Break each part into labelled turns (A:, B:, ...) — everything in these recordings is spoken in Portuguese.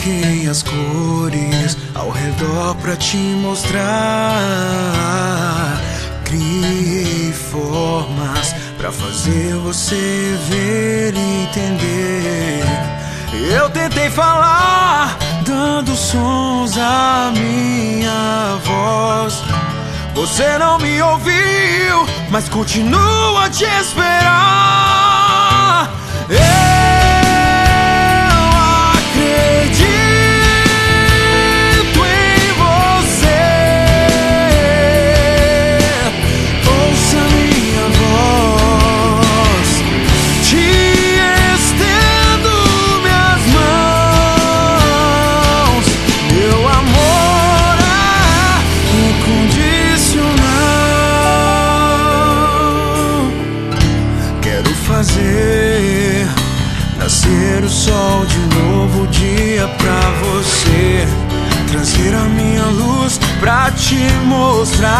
A: troquei as cores ao redor pra te mostrar. Criei formas pra fazer você ver e entender. Eu tentei falar, dando sons à minha voz. Você não me ouviu, mas continua a te esperar. Sol de novo dia pra você. Trazer a minha luz pra te mostrar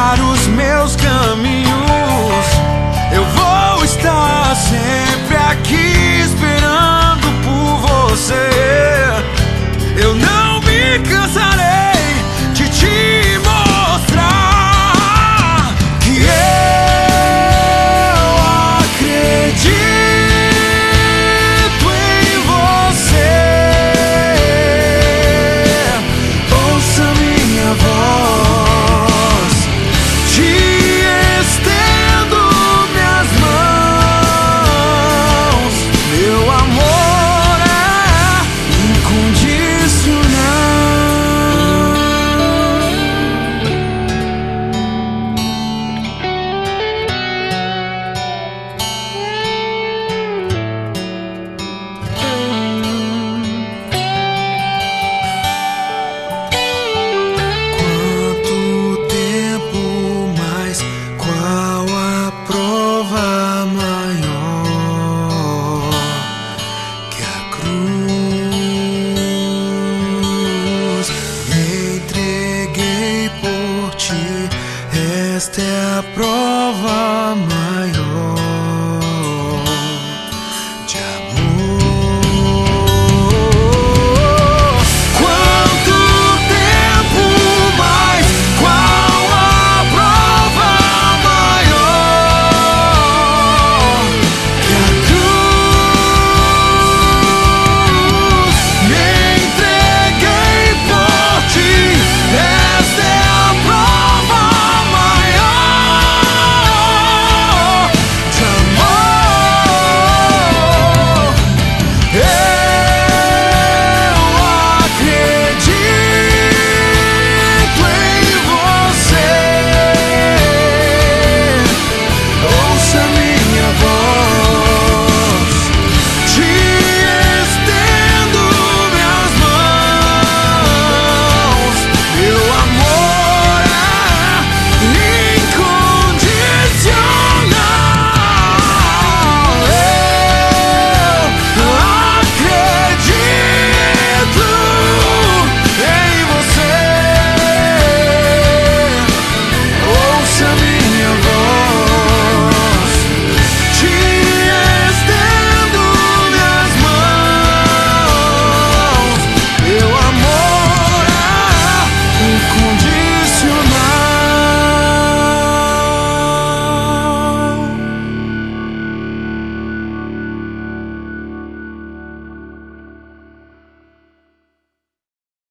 A: maior que a cruz. Me entreguei por ti, esta é a prova maior.